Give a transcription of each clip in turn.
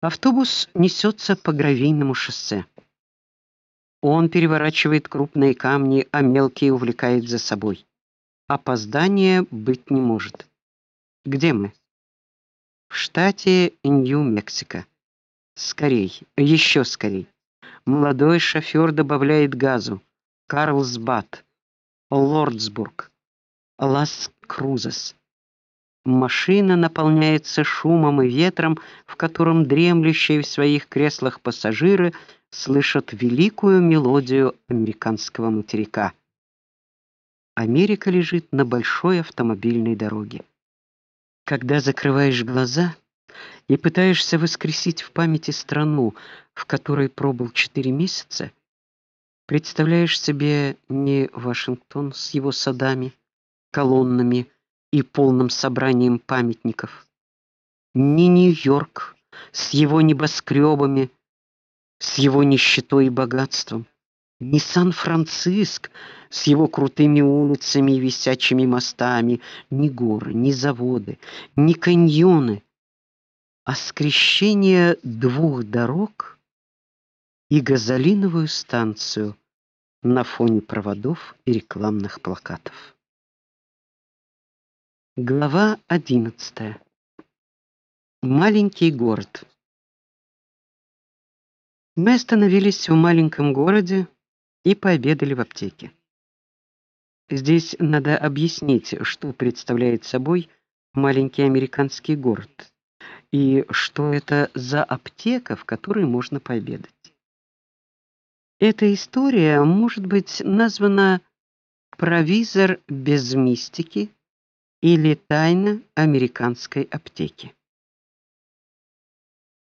Автобус несется по гравийному шоссе. Он переворачивает крупные камни, а мелкие увлекает за собой. Опоздания быть не может. Где мы? В штате Нью-Мексико. Скорей, еще скорей. Молодой шофер добавляет газу. Карлсбад, Лордсбург, Лас-Крузес. Машина наполняется шумом и ветром, в котором дремлющие в своих креслах пассажиры слышат великую мелодию американского материка. Америка лежит на большой автомобильной дороге. Когда закрываешь глаза и пытаешься воскресить в памяти страну, в которой пробыл четыре месяца, представляешь себе не Вашингтон с его садами, колоннами и полным собранием памятников, не Нью-Йорк с его небоскребами, с его нищетой и богатством, не Сан-Франциск с его крутыми улицами и висячими мостами, ни горы, ни заводы, ни каньоны, а скрещение двух дорог и газолиновую станцию на фоне проводов и рекламных плакатов. Глава 11. Маленький город. Мы остановились в маленьком городе и пообедали в аптеке. Здесь надо объяснить, что представляет собой маленький американский город и что это за аптека, в которой можно пообедать. Эта история может быть названа Провизор без мистики или Тайна американской аптеки.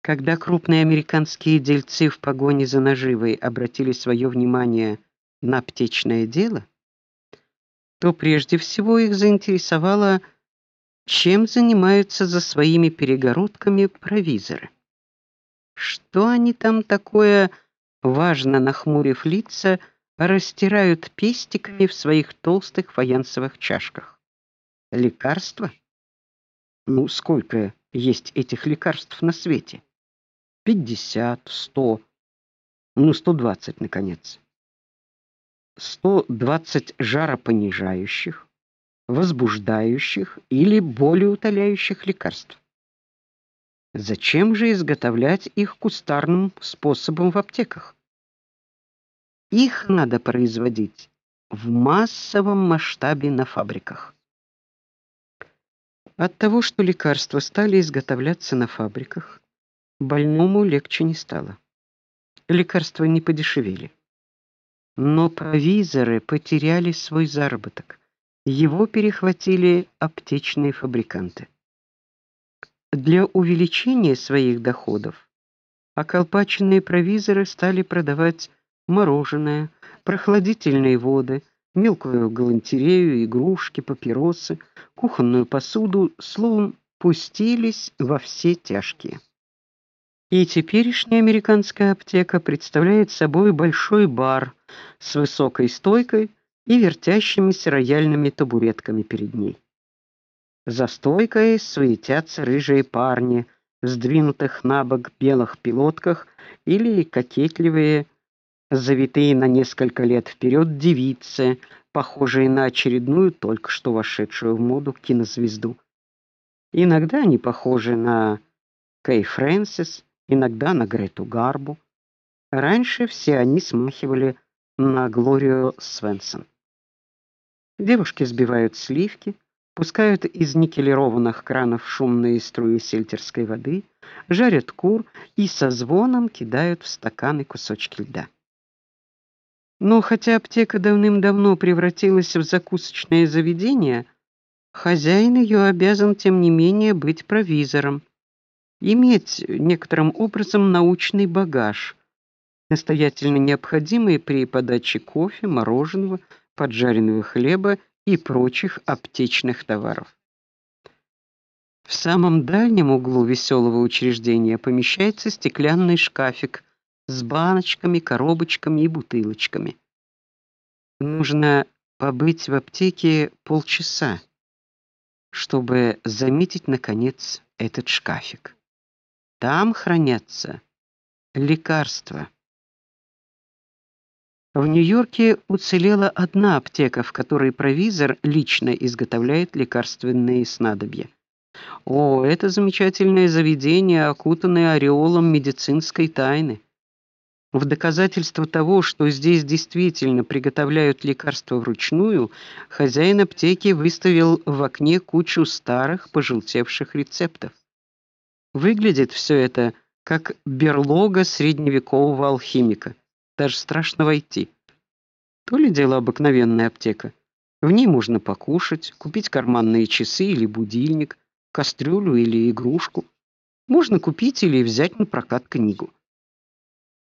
Когда крупные американские дельцы в погоне за наживой обратили свое внимание на аптечное дело, то прежде всего их заинтересовало, чем занимаются за своими перегородками провизоры. Что они там такое, важно нахмурив лица, растирают пестиками в своих толстых фаянсовых чашках? Лекарства? Ну, сколько есть этих лекарств на свете? пятьдесят, сто, ну, сто двадцать наконец. Сто двадцать жаропонижающих, возбуждающих или болеутоляющих лекарств. Зачем же изготовлять их кустарным способом в аптеках? Их надо производить в массовом масштабе на фабриках. От того, что лекарства стали изготовляться на фабриках, Больному легче не стало. Лекарства не подешевели. Но провизоры потеряли свой заработок. Его перехватили аптечные фабриканты. Для увеличения своих доходов околпаченные провизоры стали продавать мороженое, прохладительные воды, мелкую галантерею, игрушки, папиросы, кухонную посуду, словом, пустились во все тяжкие. И теперешняя американская аптека представляет собой большой бар с высокой стойкой и вертящимися рояльными табуретками перед ней. За стойкой суетятся рыжие парни в сдвинутых набок белых пилотках или кокетливые, завитые на несколько лет вперед девицы, похожие на очередную только что вошедшую в моду кинозвезду. Иногда они похожи на Кей Фрэнсис, иногда на Грету Гарбу. Раньше все они смахивали на Глорию Свенсон. Девушки сбивают сливки, пускают из никелированных кранов шумные струи сельтерской воды, жарят кур и со звоном кидают в стаканы кусочки льда. Но хотя аптека давным-давно превратилась в закусочное заведение, хозяин ее обязан тем не менее быть провизором иметь некоторым образом научный багаж, настоятельно необходимый при подаче кофе, мороженого, поджаренного хлеба и прочих аптечных товаров. В самом дальнем углу веселого учреждения помещается стеклянный шкафик с баночками, коробочками и бутылочками. Нужно побыть в аптеке полчаса, чтобы заметить наконец этот шкафик. Там хранятся лекарства. В Нью-Йорке уцелела одна аптека, в которой провизор лично изготовляет лекарственные снадобья. О, это замечательное заведение, окутанное ореолом медицинской тайны. В доказательство того, что здесь действительно приготовляют лекарства вручную, хозяин аптеки выставил в окне кучу старых, пожелтевших рецептов. Выглядит все это как берлога средневекового алхимика. Даже страшно войти. То ли дело обыкновенная аптека. В ней можно покушать, купить карманные часы или будильник, кастрюлю или игрушку. Можно купить или взять на прокат книгу.